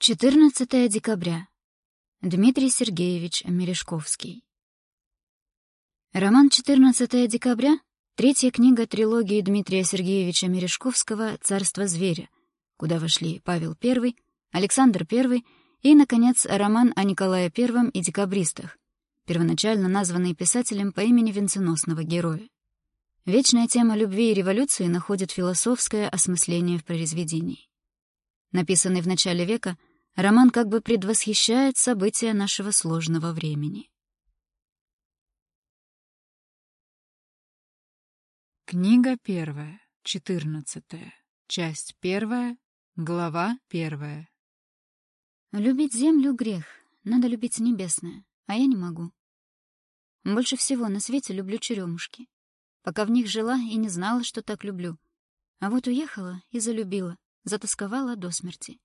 14 декабря. Дмитрий Сергеевич Мережковский. Роман «14 декабря» — третья книга трилогии Дмитрия Сергеевича Мережковского «Царство зверя», куда вошли Павел I, Александр I и, наконец, роман о Николае I и декабристах, первоначально названный писателем по имени венценосного героя. Вечная тема любви и революции находит философское осмысление в произведении. Написанный в начале века — Роман как бы предвосхищает события нашего сложного времени. Книга первая, четырнадцатая, часть первая, глава первая. Любить землю — грех, надо любить небесное, а я не могу. Больше всего на свете люблю черемушки. Пока в них жила и не знала, что так люблю. А вот уехала и залюбила, затасковала до смерти.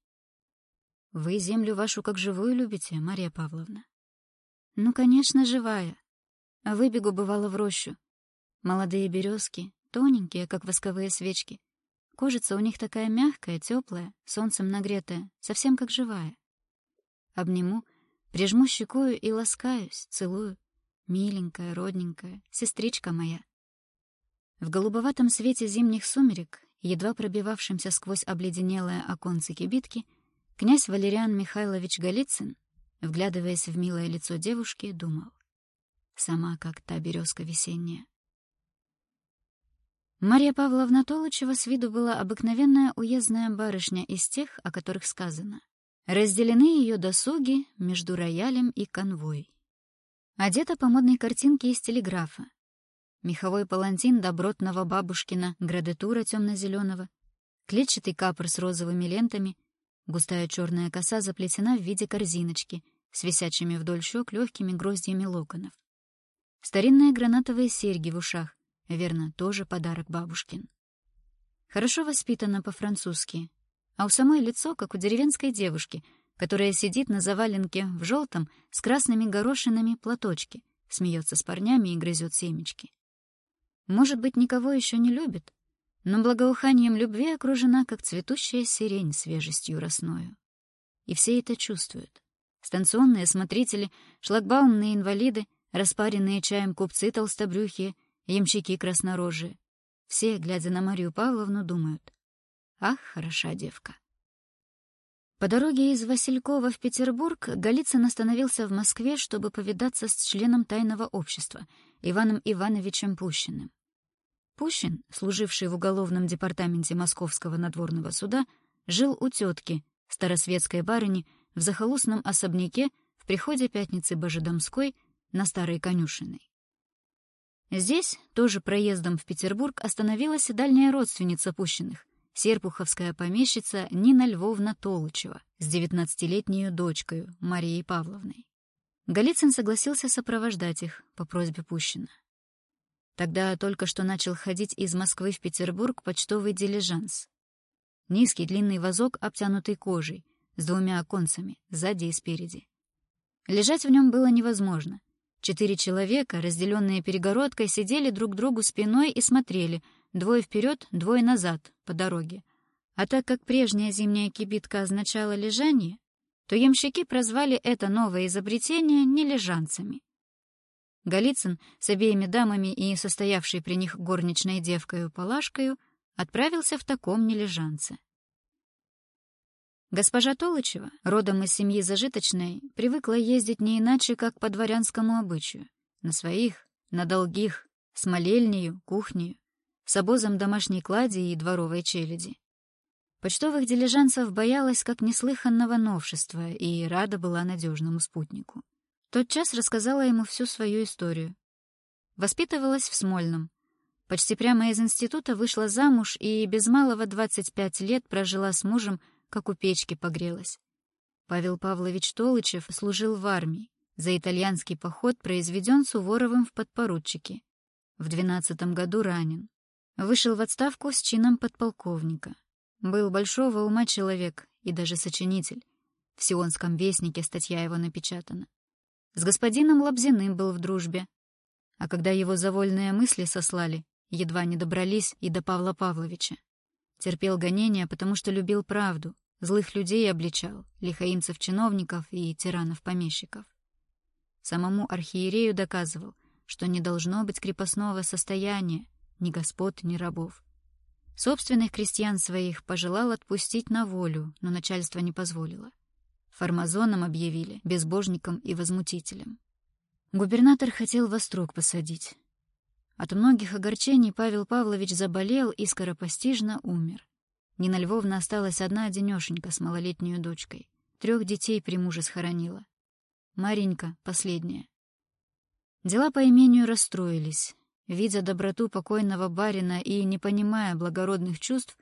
Вы землю вашу как живую любите, Мария Павловна? Ну, конечно, живая. Выбегу бывало в рощу. Молодые березки, тоненькие, как восковые свечки. Кожица у них такая мягкая, теплая, солнцем нагретая, совсем как живая. Обниму, прижму щекою и ласкаюсь, целую. Миленькая, родненькая, сестричка моя. В голубоватом свете зимних сумерек, едва пробивавшимся сквозь обледенелое оконце кибитки, Князь Валериан Михайлович Голицын, вглядываясь в милое лицо девушки, думал. Сама как та березка весенняя. Мария Павловна Толычева с виду была обыкновенная уездная барышня из тех, о которых сказано. Разделены ее досуги между роялем и конвой. Одета по модной картинке из телеграфа. Меховой палантин добротного бабушкина градатура темно-зеленого, клетчатый капор с розовыми лентами Густая черная коса заплетена в виде корзиночки с висячими вдоль щек легкими гроздьями локонов. Старинные гранатовые серьги в ушах, верно, тоже подарок бабушкин. Хорошо воспитана по-французски, а у самой лицо, как у деревенской девушки, которая сидит на заваленке в желтом с красными горошинами платочке, смеется с парнями и грызет семечки. Может быть, никого еще не любит, но благоуханием любви окружена, как цветущая сирень свежестью росною. И все это чувствуют. Станционные смотрители, шлагбаумные инвалиды, распаренные чаем купцы толстобрюхие, ямщики краснорожие. Все, глядя на Марию Павловну, думают, «Ах, хороша девка». По дороге из Василькова в Петербург Голицын остановился в Москве, чтобы повидаться с членом тайного общества Иваном Ивановичем Пущиным. Пущин, служивший в уголовном департаменте Московского надворного суда, жил у тетки, старосветской барыни, в захолустном особняке в приходе пятницы Божедомской на Старой Конюшиной. Здесь, тоже проездом в Петербург, остановилась и дальняя родственница Пущиных, серпуховская помещица Нина Львовна Толычева с девятнадцатилетней дочкой Марией Павловной. Голицын согласился сопровождать их по просьбе Пущина. Тогда только что начал ходить из Москвы в Петербург почтовый дилижанс. Низкий длинный вазок, обтянутый кожей, с двумя оконцами, сзади и спереди. Лежать в нем было невозможно. Четыре человека, разделенные перегородкой, сидели друг другу спиной и смотрели, двое вперед, двое назад, по дороге. А так как прежняя зимняя кибитка означала лежание, то ямщики прозвали это новое изобретение нележанцами. Голицын с обеими дамами и состоявшей при них горничной девкою Палашкою отправился в таком нележанце. Госпожа Толычева, родом из семьи зажиточной, привыкла ездить не иначе, как по дворянскому обычаю, на своих, на долгих, с молельнею, кухнею, с обозом домашней клади и дворовой челяди. Почтовых дилижансов боялась как неслыханного новшества и рада была надежному спутнику. Тот час рассказала ему всю свою историю. Воспитывалась в Смольном. Почти прямо из института вышла замуж и без малого 25 лет прожила с мужем, как у печки погрелась. Павел Павлович Толычев служил в армии. За итальянский поход произведен Суворовым в подпоручике. В 12 году ранен. Вышел в отставку с чином подполковника. Был большого ума человек и даже сочинитель. В Сионском вестнике статья его напечатана. С господином Лобзиным был в дружбе. А когда его завольные мысли сослали, едва не добрались и до Павла Павловича. Терпел гонения, потому что любил правду, злых людей обличал, лихаимцев-чиновников и тиранов-помещиков. Самому архиерею доказывал, что не должно быть крепостного состояния, ни господ, ни рабов. Собственных крестьян своих пожелал отпустить на волю, но начальство не позволило. Формазоном объявили, безбожником и возмутителем. Губернатор хотел во строк посадить. От многих огорчений Павел Павлович заболел и скоропостижно умер. Нина Львовна осталась одна одинешенька с малолетней дочкой. Трех детей при муже схоронила. Маренька — последняя. Дела по имению расстроились. Видя доброту покойного барина и не понимая благородных чувств,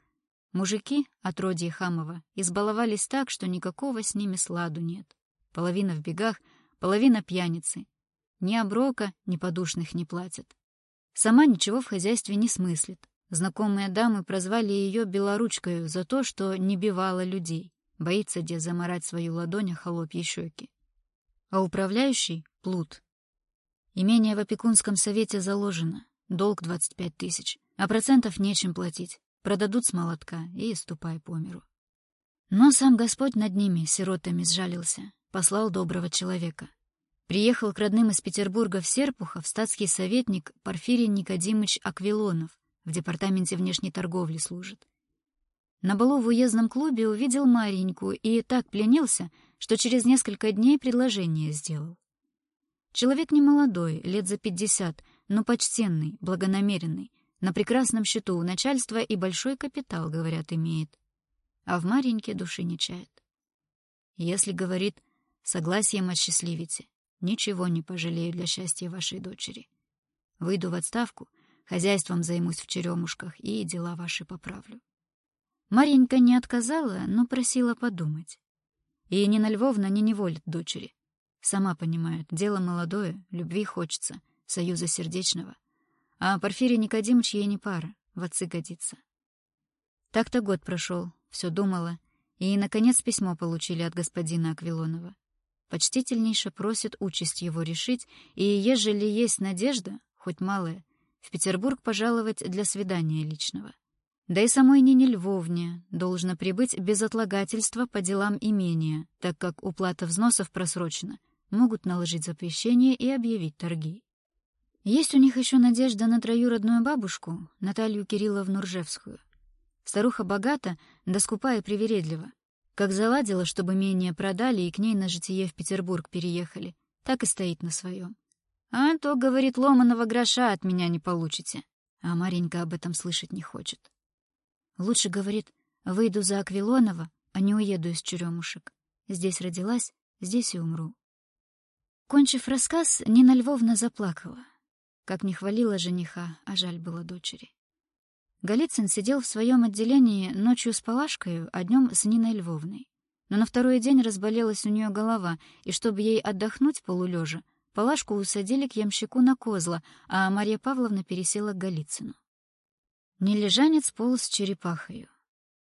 мужики, отродье Хамова, избаловались так, что никакого с ними сладу нет. Половина в бегах, половина пьяницы. Ни оброка, ни подушных не платят. Сама ничего в хозяйстве не смыслит. Знакомые дамы прозвали ее белоручкою за то, что не бивала людей, боится где заморать свою ладонь о холопьи щеки. А управляющий — плут. Имение в опекунском совете заложено, долг 25 тысяч, а процентов нечем платить. Продадут с молотка и ступай по миру. Но сам Господь над ними, сиротами, сжалился, послал доброго человека. Приехал к родным из Петербурга в Серпухов статский советник Порфирий Никодимыч Аквилонов, в департаменте внешней торговли служит. На балу в уездном клубе увидел Мареньку и так пленился, что через несколько дней предложение сделал. Человек не молодой, лет за пятьдесят, но почтенный, благонамеренный, на прекрасном счету у начальства и большой капитал, говорят, имеет. А в Мареньке души не чает. Если, говорит, согласием осчастливите, ничего не пожалею для счастья вашей дочери. Выйду в отставку, хозяйством займусь в черемушках и дела ваши поправлю. Маренька не отказала, но просила подумать. И Нина Львовна не неволит дочери. Сама понимает, дело молодое, любви хочется, союза сердечного. А Порфирий Никодимович ей не пара, в отцы годится. Так-то год прошел, все думала, и, наконец, письмо получили от господина Аквилонова. Почтительнейше просит участь его решить, и, ежели есть надежда, хоть малая, в Петербург пожаловать для свидания личного. Да и самой Нине Львовне должно прибыть без отлагательства по делам имения, так как уплата взносов просрочена — могут наложить запрещение и объявить торги. Есть у них еще надежда на троюродную бабушку, Наталью Кирилловну Ржевскую. Старуха богата, да скупа и привередлива. Как заладила, чтобы менее продали и к ней на житие в Петербург переехали, так и стоит на своем. А то, говорит, ломаного гроша от меня не получите. А Маренька об этом слышать не хочет. Лучше, говорит, выйду за Аквилонова, а не уеду из Черемушек. Здесь родилась, здесь и умру. Кончив рассказ, Нина Львовна заплакала. Как не хвалила жениха, а жаль было дочери. Голицын сидел в своем отделении ночью с Палашкою, а днем с Ниной Львовной. Но на второй день разболелась у нее голова, и чтобы ей отдохнуть полулежа, Палашку усадили к ямщику на козла, а Марья Павловна пересела к Голицыну. Нележанец полз черепахою.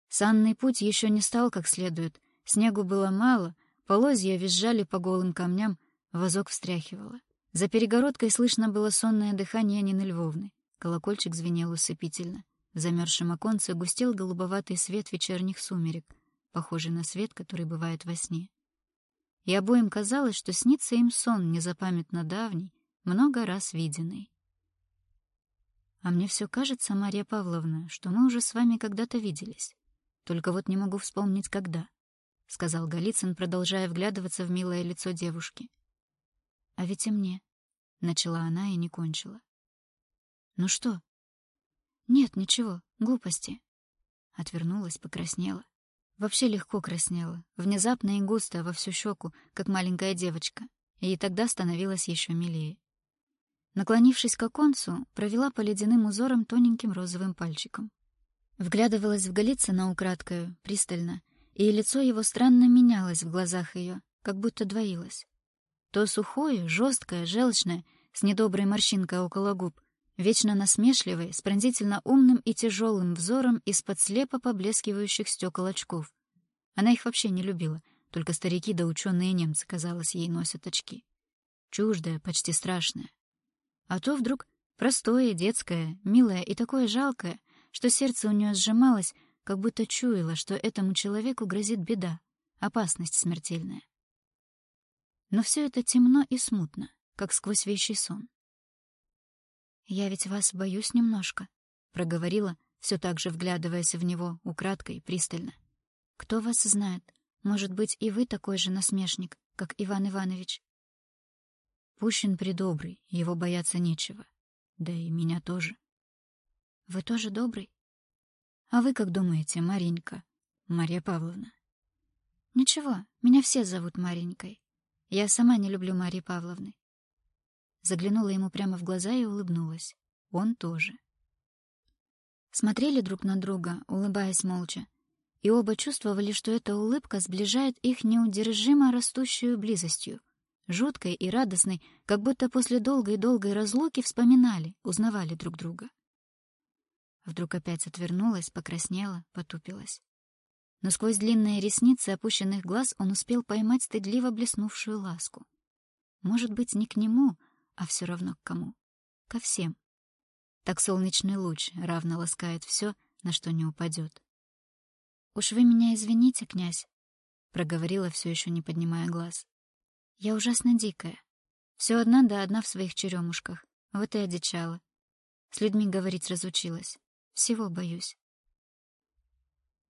Санный путь еще не стал как следует, снегу было мало, полозья визжали по голым камням, Возок встряхивало. За перегородкой слышно было сонное дыхание Нины Львовны. Колокольчик звенел усыпительно. В замерзшем оконце густел голубоватый свет вечерних сумерек, похожий на свет, который бывает во сне. И обоим казалось, что снится им сон незапамятно давний, много раз виденный. «А мне все кажется, Марья Павловна, что мы уже с вами когда-то виделись. Только вот не могу вспомнить, когда», — сказал Голицын, продолжая вглядываться в милое лицо девушки. — а ведь и мне. Начала она и не кончила. Ну что? Нет, ничего, глупости. Отвернулась, покраснела. Вообще легко краснела, внезапно и густо во всю щеку, как маленькая девочка, и тогда становилась еще милее. Наклонившись к оконцу, провела по ледяным узорам тоненьким розовым пальчиком. Вглядывалась в Голицына украдкою, пристально, и лицо его странно менялось в глазах ее, как будто двоилось. То сухое, жесткое, желчное, с недоброй морщинкой около губ, вечно насмешливый, с пронзительно умным и тяжелым взором из-под слепо поблескивающих стекол очков. Она их вообще не любила, только старики да ученые немцы, казалось, ей носят очки. Чуждое, почти страшное. А то вдруг простое, детское, милое и такое жалкое, что сердце у нее сжималось, как будто чуяла, что этому человеку грозит беда, опасность смертельная. Но все это темно и смутно, как сквозь вещий сон. «Я ведь вас боюсь немножко», — проговорила, все так же вглядываясь в него украдкой, пристально. «Кто вас знает? Может быть, и вы такой же насмешник, как Иван Иванович?» Пущин придобрый, его бояться нечего. Да и меня тоже. Вы тоже добрый? А вы как думаете, Маренька? Мария Павловна? Ничего, меня все зовут Маренькой. Я сама не люблю Марии Павловны. Заглянула ему прямо в глаза и улыбнулась. Он тоже. Смотрели друг на друга, улыбаясь молча, и оба чувствовали, что эта улыбка сближает их неудержимо растущую близостью, жуткой и радостной, как будто после долгой-долгой разлуки вспоминали, узнавали друг друга. Вдруг опять отвернулась, покраснела, потупилась. Но сквозь длинные ресницы опущенных глаз он успел поймать стыдливо блеснувшую ласку. Может быть, не к нему, а все равно к кому? Ко всем. Так солнечный луч равно ласкает все, на что не упадет. «Уж вы меня извините, князь», — проговорила, все еще не поднимая глаз. «Я ужасно дикая. Все одна да одна в своих черемушках. Вот и одичала. С людьми говорить разучилась. Всего боюсь».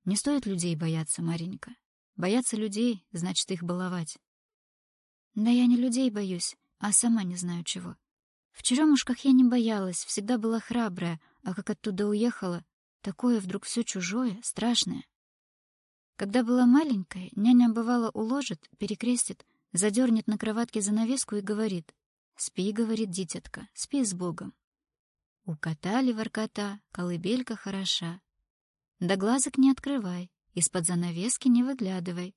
«Не стоит людей бояться, Маренька. Бояться людей — значит их баловать». «Да я не людей боюсь, а сама не знаю чего. В черемушках я не боялась, всегда была храбрая, а как оттуда уехала, такое вдруг все чужое, страшное. Когда была маленькая, няня бывало уложит, перекрестит, задернет на кроватке занавеску и говорит. «Спи, — говорит дитятка, — спи с Богом». У кота ли воркота, колыбелька хороша. Да глазок не открывай, из-под занавески не выглядывай.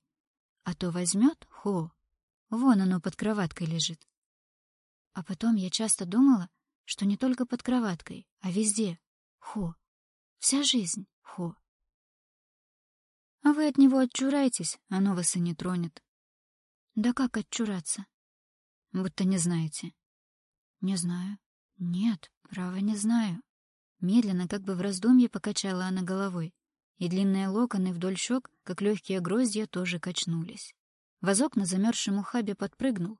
А то возьмет, хо, вон оно под кроваткой лежит. А потом я часто думала, что не только под кроваткой, а везде. Хо. Вся жизнь. Хо. А вы от него отчурайтесь, оно вас и не тронет. Да как отчураться? Будто не знаете. Не знаю. Нет, право не знаю. Медленно, как бы в раздумье, покачала она головой, и длинные локоны вдоль щек, как легкие гроздья, тоже качнулись. Возок на замерзшем ухабе подпрыгнул,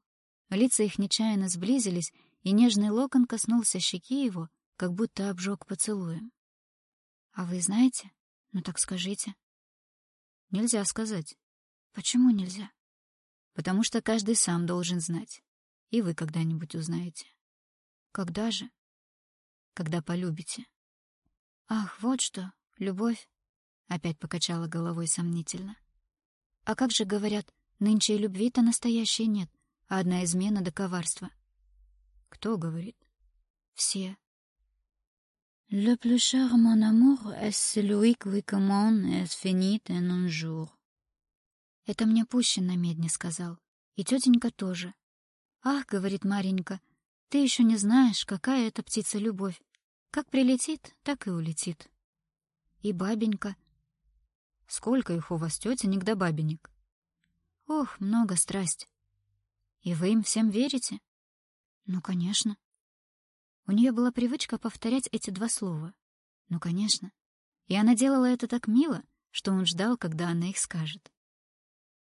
Лица их нечаянно сблизились, и нежный локон коснулся щеки его, как будто обжег поцелуем. «А вы знаете? Ну так скажите». «Нельзя сказать». «Почему нельзя?» «Потому что каждый сам должен знать. И вы когда-нибудь узнаете». «Когда же?» «Когда полюбите». «Ах, вот что, любовь!» — опять покачала головой сомнительно. «А как же, говорят, нынче и любви-то настоящей нет а одна измена до коварства. Кто говорит? Все. Le plus cher mon amour est celui qui commande et finit en un jour. Это мне Пущин на медне сказал. И тетенька тоже. Ах, говорит Маренька, ты еще не знаешь, какая это птица любовь. Как прилетит, так и улетит. И бабенька. Сколько их у вас, тетенек да бабенек? Ох, много страсть. И вы им всем верите? Ну, конечно. У нее была привычка повторять эти два слова. Ну, конечно. И она делала это так мило, что он ждал, когда она их скажет.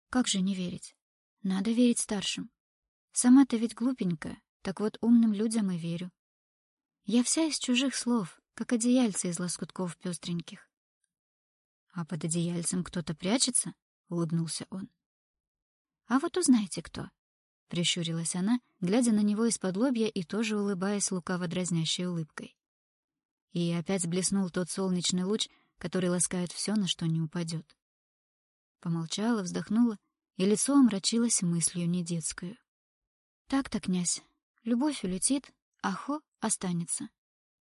Как же не верить? Надо верить старшим. Сама-то ведь глупенькая, так вот умным людям и верю. Я вся из чужих слов, как одеяльце из лоскутков пестреньких. — А под одеяльцем кто-то прячется? — улыбнулся он. — А вот узнаете, кто. — прищурилась она, глядя на него из-под лобья и тоже улыбаясь лукаво-дразнящей улыбкой. И опять блеснул тот солнечный луч, который ласкает все, на что не упадет. Помолчала, вздохнула, и лицо омрачилось мыслью недетскую. Так-то, князь, любовь улетит, а хо останется.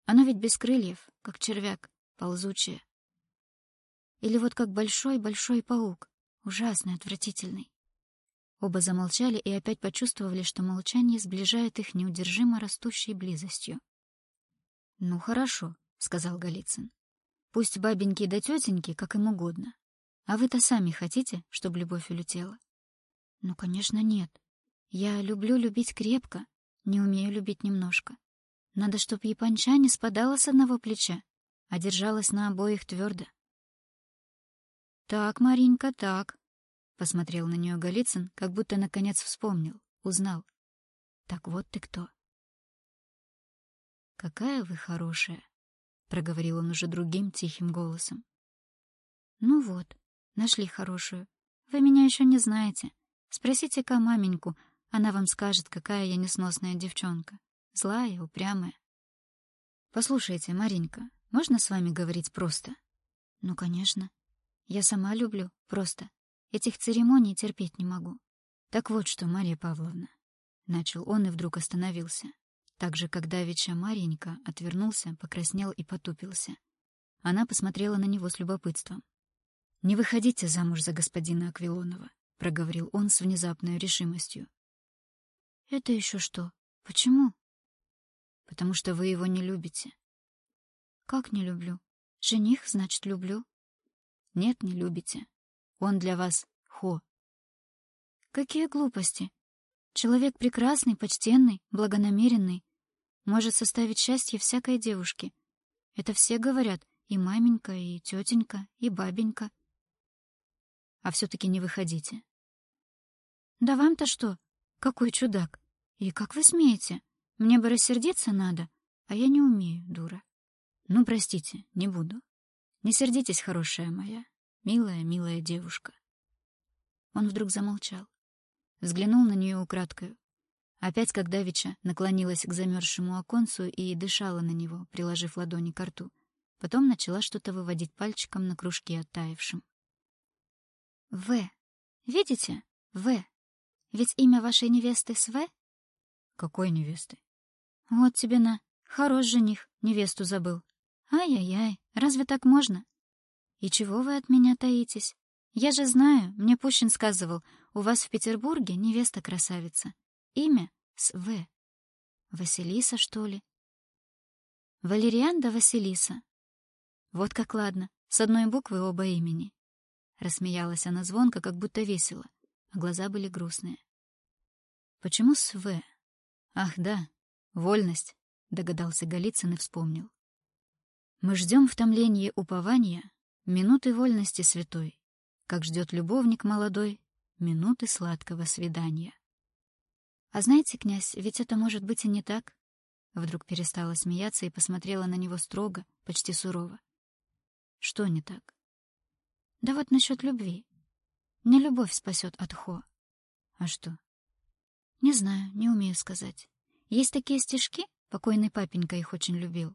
Оно ведь без крыльев, как червяк, ползучее. Или вот как большой-большой паук, ужасный, отвратительный. Оба замолчали и опять почувствовали, что молчание сближает их неудержимо растущей близостью. «Ну, хорошо», — сказал Голицын. «Пусть бабеньки да тетеньки, как им угодно. А вы-то сами хотите, чтобы любовь улетела?» «Ну, конечно, нет. Я люблю любить крепко, не умею любить немножко. Надо, чтоб японча не спадала с одного плеча, а держалась на обоих твердо. Так, Маринка, так. Посмотрел на нее Голицын, как будто наконец вспомнил, узнал. Так вот ты кто. Какая вы хорошая, проговорил он уже другим тихим голосом. Ну вот, нашли хорошую. Вы меня еще не знаете. Спросите-ка маменьку, она вам скажет, какая я несносная девчонка. Злая, упрямая. Послушайте, Маринка, можно с вами говорить просто? Ну, конечно. Я сама люблю, просто. Этих церемоний терпеть не могу. Так вот что, Мария Павловна. Начал он и вдруг остановился. Так же, как давеча Маренька отвернулся, покраснел и потупился. Она посмотрела на него с любопытством. «Не выходите замуж за господина Аквилонова», — проговорил он с внезапной решимостью. «Это еще что? Почему?» «Потому что вы его не любите». «Как не люблю? Жених, значит, люблю?» «Нет, не любите. Он для вас хо». «Какие глупости! Человек прекрасный, почтенный, благонамеренный, может составить счастье всякой девушке. Это все говорят, и маменька, и тетенька, и бабенька. А все-таки не выходите. Да вам-то что? Какой чудак! И как вы смеете? Мне бы рассердиться надо, а я не умею, дура. Ну, простите, не буду. Не сердитесь, хорошая моя, милая, милая девушка. Он вдруг замолчал, взглянул на нее украдкою. Опять, как давеча, наклонилась к замерзшему оконцу и дышала на него, приложив ладони к рту. Потом начала что-то выводить пальчиком на кружке оттаившим. «В. Видите? В. Ведь имя вашей невесты Све какой невесты? Вот тебе на. Хорош жених, невесту забыл. Ай-яй-яй, разве так можно? И чего вы от меня таитесь? Я же знаю, мне Пущин сказывал, у вас в Петербурге невеста красавица. Имя с В. Василиса, что ли? Валериан да Василиса. Вот как ладно, с одной буквы оба имени. Рассмеялась она звонко, как будто весело, а глаза были грустные. Почему с В? Ах, да, вольность, догадался Голицын и вспомнил. Мы ждем в томлении упования минуты вольности святой, как ждет любовник молодой минуты сладкого свидания. А знаете, князь, ведь это может быть и не так. Вдруг перестала смеяться и посмотрела на него строго, почти сурово. Что не так? Да вот насчет любви. Не любовь спасет от Хо. А что? Не знаю, не умею сказать. Есть такие стишки, покойный папенька их очень любил.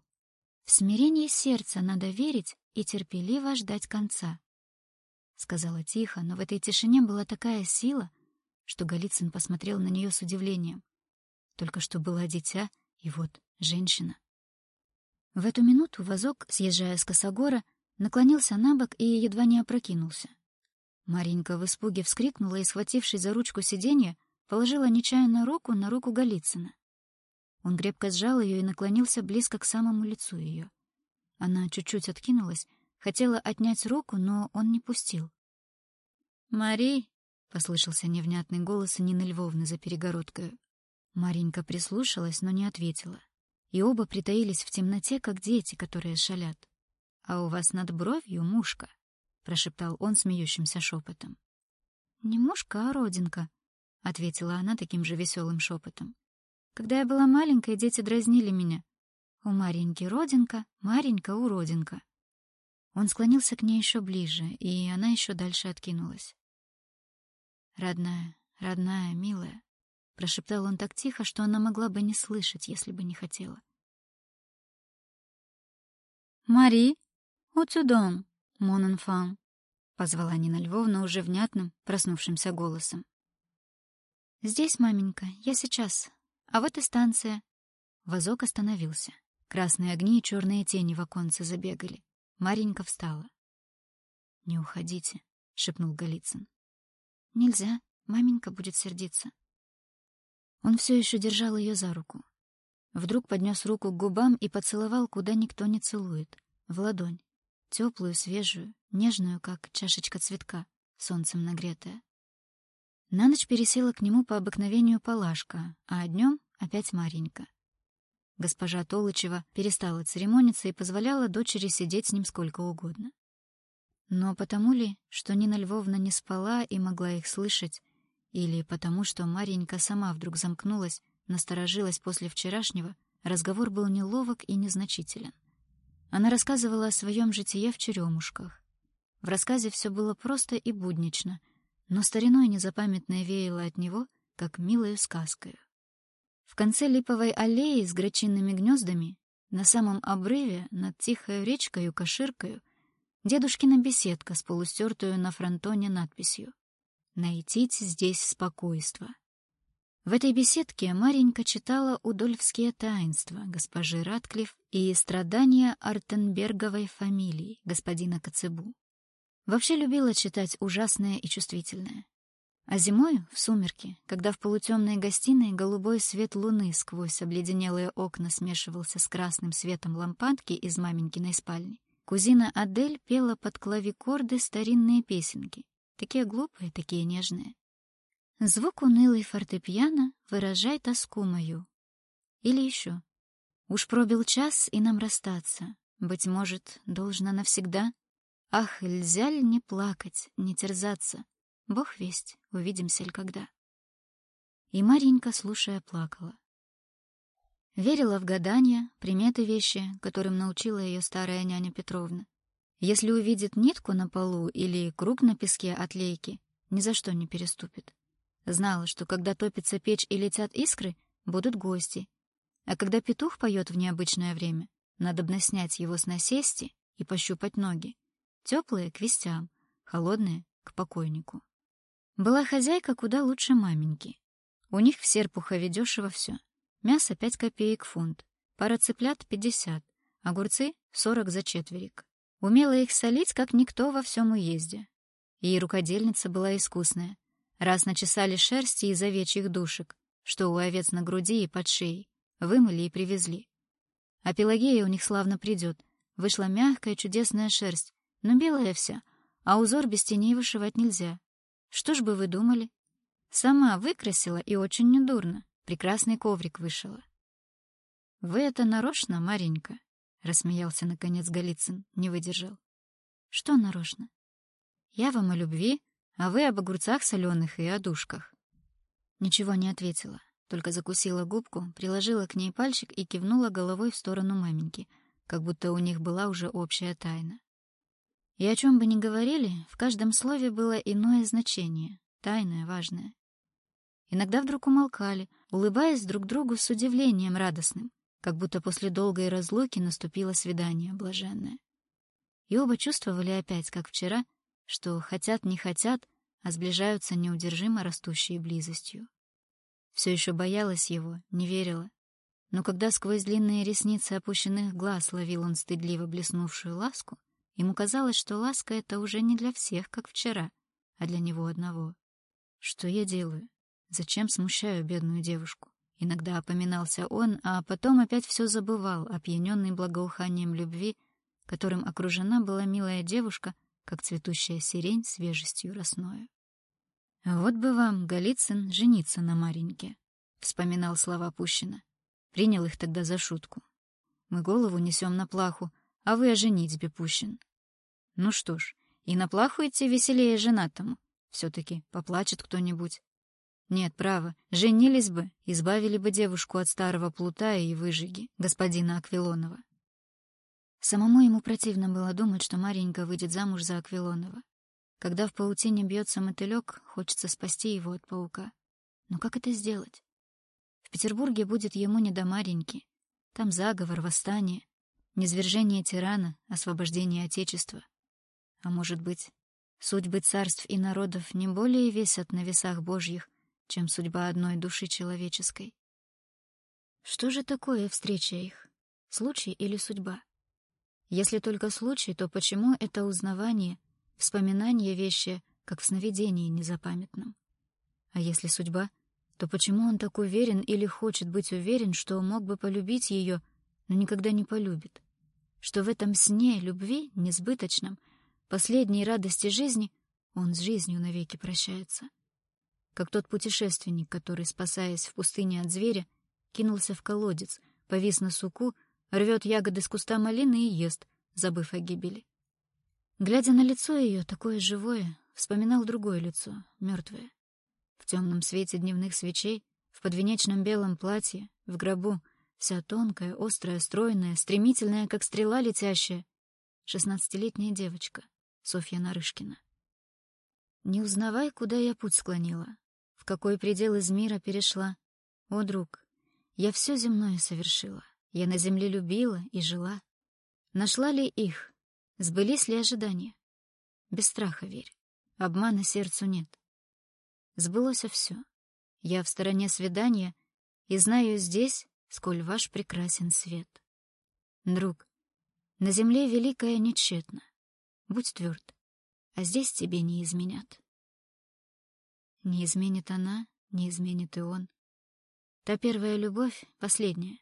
В смирении сердца надо верить и терпеливо ждать конца. Сказала тихо, но в этой тишине была такая сила, что Голицын посмотрел на нее с удивлением. Только что была дитя, и вот женщина. В эту минуту вазок, съезжая с косогора, наклонился на бок и едва не опрокинулся. Маринка в испуге вскрикнула и, схватившись за ручку сиденья, положила нечаянно руку на руку Голицына. Он крепко сжал ее и наклонился близко к самому лицу ее. Она чуть-чуть откинулась, хотела отнять руку, но он не пустил. «Мари!» — послышался невнятный голос Нины Львовны за перегородкой. Маринка прислушалась, но не ответила. И оба притаились в темноте, как дети, которые шалят. «А у вас над бровью мушка», — прошептал он смеющимся шепотом. «Не мушка, а родинка», — ответила она таким же веселым шепотом. «Когда я была маленькой, дети дразнили меня. У Мареньки родинка, Маренька уродинка». Он склонился к ней еще ближе, и она еще дальше откинулась. «Родная, родная, милая», — прошептал он так тихо, что она могла бы не слышать, если бы не хотела. «Мари, утюдон, мон enfant», — позвала Нина Львовна уже внятным, проснувшимся голосом. «Здесь, маменька, я сейчас. А вот и станция». Возок остановился. Красные огни и черные тени в оконце забегали. Маренька встала. «Не уходите», — шепнул Голицын. «Нельзя, маменька будет сердиться». Он все еще держал ее за руку. Вдруг поднес руку к губам и поцеловал, куда никто не целует, в ладонь, теплую, свежую, нежную, как чашечка цветка, солнцем нагретая. На ночь пересела к нему по обыкновению Палашка, а днем опять Маренька. Госпожа Толычева перестала церемониться и позволяла дочери сидеть с ним сколько угодно. Но потому ли, что Нина Львовна не спала и могла их слышать, или потому что Маренька сама вдруг замкнулась, насторожилась после вчерашнего, разговор был неловок и незначителен. Она рассказывала о своем житие в черемушках. В рассказе все было просто и буднично, но стариной незапамятное веяло от него, как милою сказкою. В конце липовой аллеи с грачинными гнездами, на самом обрыве, над тихой речкою Каширкою, дедушкина беседка с полустертую на фронтоне надписью «Найтите здесь спокойство». В этой беседке Маренька читала удольфские таинства госпожи Ратклифф и страдания Артенберговой фамилии господина Коцебу. Вообще любила читать ужасное и чувствительное. А зимой, в сумерки, когда в полутемной гостиной голубой свет луны сквозь обледенелые окна смешивался с красным светом лампадки из маменькиной спальни, кузина Адель пела под клавикорды старинные песенки, такие глупые, такие нежные. Звук унылый фортепиано выражай тоску мою. Или еще. Уж пробил час, и нам расстаться. Быть может, должно навсегда. Ах, нельзя ли не плакать, не терзаться? Бог весть, увидимся ли когда. И Маренька, слушая, плакала. Верила в гадания, приметы вещи, которым научила ее старая няня Петровна. Если увидит нитку на полу или круг на песке от лейки, ни за что не переступит. Знала, что когда топится печь и летят искры, будут гости. А когда петух поет в необычное время, надо снять его с насести и пощупать ноги. Теплые — к вестям, холодные — к покойнику. Была хозяйка куда лучше маменьки. У них в Серпухове дешево все. Мясо — пять копеек фунт, пара цыплят — пятьдесят, огурцы — сорок за четверик. Умела их солить, как никто во всем уезде. И рукодельница была искусная — Раз начесали шерсти из овечьих душек, что у овец на груди и под шеей, вымыли и привезли. А Пелагея у них славно придет. Вышла мягкая, чудесная шерсть, но белая вся, а узор без теней вышивать нельзя. Что ж бы вы думали? Сама выкрасила и очень недурно. Прекрасный коврик вышила. — Вы это нарочно, Маренька? — рассмеялся наконец Голицын, не выдержал. — Что нарочно? — Я вам о любви, а вы об огурцах соленых и о душках. Ничего не ответила, только закусила губку, приложила к ней пальчик и кивнула головой в сторону маменьки, как будто у них была уже общая тайна. И о чем бы ни говорили, в каждом слове было иное значение, тайное, важное. Иногда вдруг умолкали, улыбаясь друг другу с удивлением радостным, как будто после долгой разлуки наступило свидание блаженное. И оба чувствовали опять, как вчера, что хотят не хотят, а сближаются неудержимо растущей близостью. Все еще боялась его, не верила. Но когда сквозь длинные ресницы опущенных глаз ловил он стыдливо блеснувшую ласку, ему казалось, что ласка — это уже не для всех, как вчера, а для него одного. Что я делаю? Зачем смущаю бедную девушку? Иногда опоминался он, а потом опять все забывал, опьяненный благоуханием любви, которым окружена была милая девушка — как цветущая сирень свежестью росною. «Вот бы вам, Голицын, жениться на Мареньке», — вспоминал слова Пущина. Принял их тогда за шутку. «Мы голову несем на плаху, а вы о женитьбе, Пущин». Ну что ж, и на плаху идти веселее женатому. Все-таки поплачет кто-нибудь. Нет, право, женились бы, избавили бы девушку от старого плута и выжиги господина Аквилонова. Самому ему противно было думать, что Маренька выйдет замуж за Аквилонова. Когда в паутине бьется мотылек, хочется спасти его от паука. Но как это сделать? В Петербурге будет ему не до Мареньки. Там заговор, восстание, низвержение тирана, освобождение Отечества. А может быть, судьбы царств и народов не более весят на весах божьих, чем судьба одной души человеческой? Что же такое встреча их? Случай или судьба? Если только случай, то почему это узнавание, вспоминание вещи, как в сновидении незапамятном? А если судьба, то почему он так уверен или хочет быть уверен, что мог бы полюбить ее, но никогда не полюбит? Что в этом сне любви, несбыточном, последней радости жизни, он с жизнью навеки прощается? Как тот путешественник, который, спасаясь в пустыне от зверя, кинулся в колодец, повис на суку — рвет ягоды с куста малины и ест, забыв о гибели. Глядя на лицо ее, такое живое, вспоминал другое лицо, мертвое. В темном свете дневных свечей, в подвенечном белом платье, в гробу, вся тонкая, острая, стройная, стремительная, как стрела летящая. Шестнадцатилетняя девочка, Софья Нарышкина. Не узнавай, куда я путь склонила, в какой предел из мира перешла. О, друг, я все земное совершила, я на земле любила и жила. Нашла ли их, Сбылись ли ожидания? Без страха верь. Обмана сердцу нет. Сбылось все. Я в стороне свидания и знаю здесь, сколь ваш прекрасен свет. Друг, на земле великая нечетна. Будь тверд, а здесь тебе не изменят. Не изменит она, не изменит и он. Та первая любовь — последняя.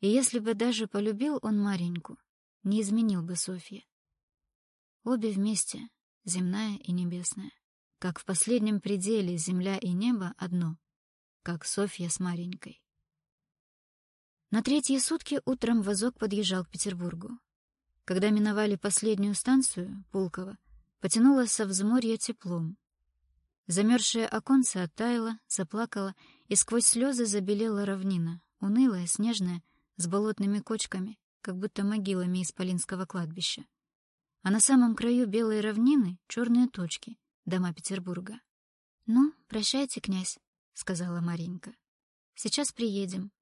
И если бы даже полюбил он Мареньку, не изменил бы Софья. Обе вместе, земная и небесная, как в последнем пределе земля и небо одно, как Софья с Маренькой. На третьи сутки утром вазок подъезжал к Петербургу. Когда миновали последнюю станцию, Пулково, потянуло со взморья теплом. Замерзшее оконце оттаяло, заплакало, и сквозь слезы забелела равнина, унылая, снежная, с болотными кочками, как будто могилами из Полинского кладбища. А на самом краю белой равнины черные точки, дома Петербурга. «Ну, прощайте, князь», — сказала Маринка. «Сейчас приедем.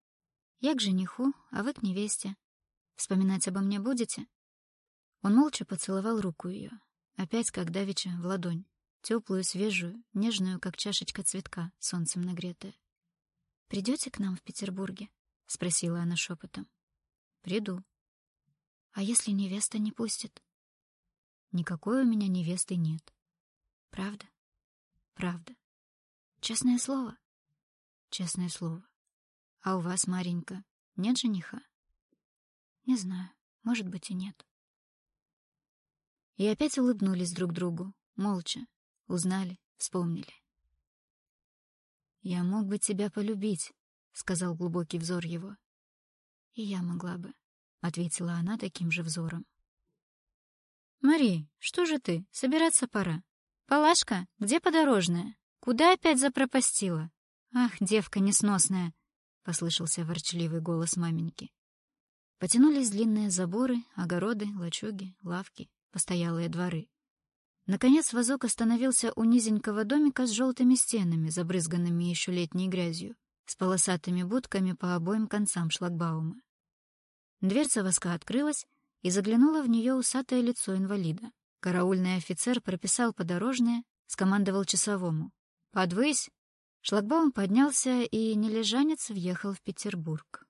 Я к жениху, а вы к невесте. Вспоминать обо мне будете?» Он молча поцеловал руку ее, опять как давеча в ладонь, теплую, свежую, нежную, как чашечка цветка, солнцем нагретая. «Придете к нам в Петербурге?» — спросила она шепотом. «Приду», а если невеста не пустит? Никакой у меня невесты нет. Правда? Правда. Честное слово? Честное слово. А у вас, Маренька, нет жениха? Не знаю. Может быть и нет. И опять улыбнулись друг другу, молча. Узнали, вспомнили. «Я мог бы тебя полюбить», — сказал глубокий взор его. «И я могла бы», ответила она таким же взором. Мари, что же ты? Собираться пора. Палашка, где подорожная? Куда опять запропастила? Ах, девка несносная, послышался ворчливый голос маменьки. Потянулись длинные заборы, огороды, лачуги, лавки, постоялые дворы. Наконец вазок остановился у низенького домика с желтыми стенами, забрызганными еще летней грязью, с полосатыми будками по обоим концам шлагбаума. Дверца воска открылась, и заглянуло в нее усатое лицо инвалида. Караульный офицер прописал подорожное, скомандовал часовому. «Подвысь!» Шлагбаум поднялся, и нележанец въехал в Петербург.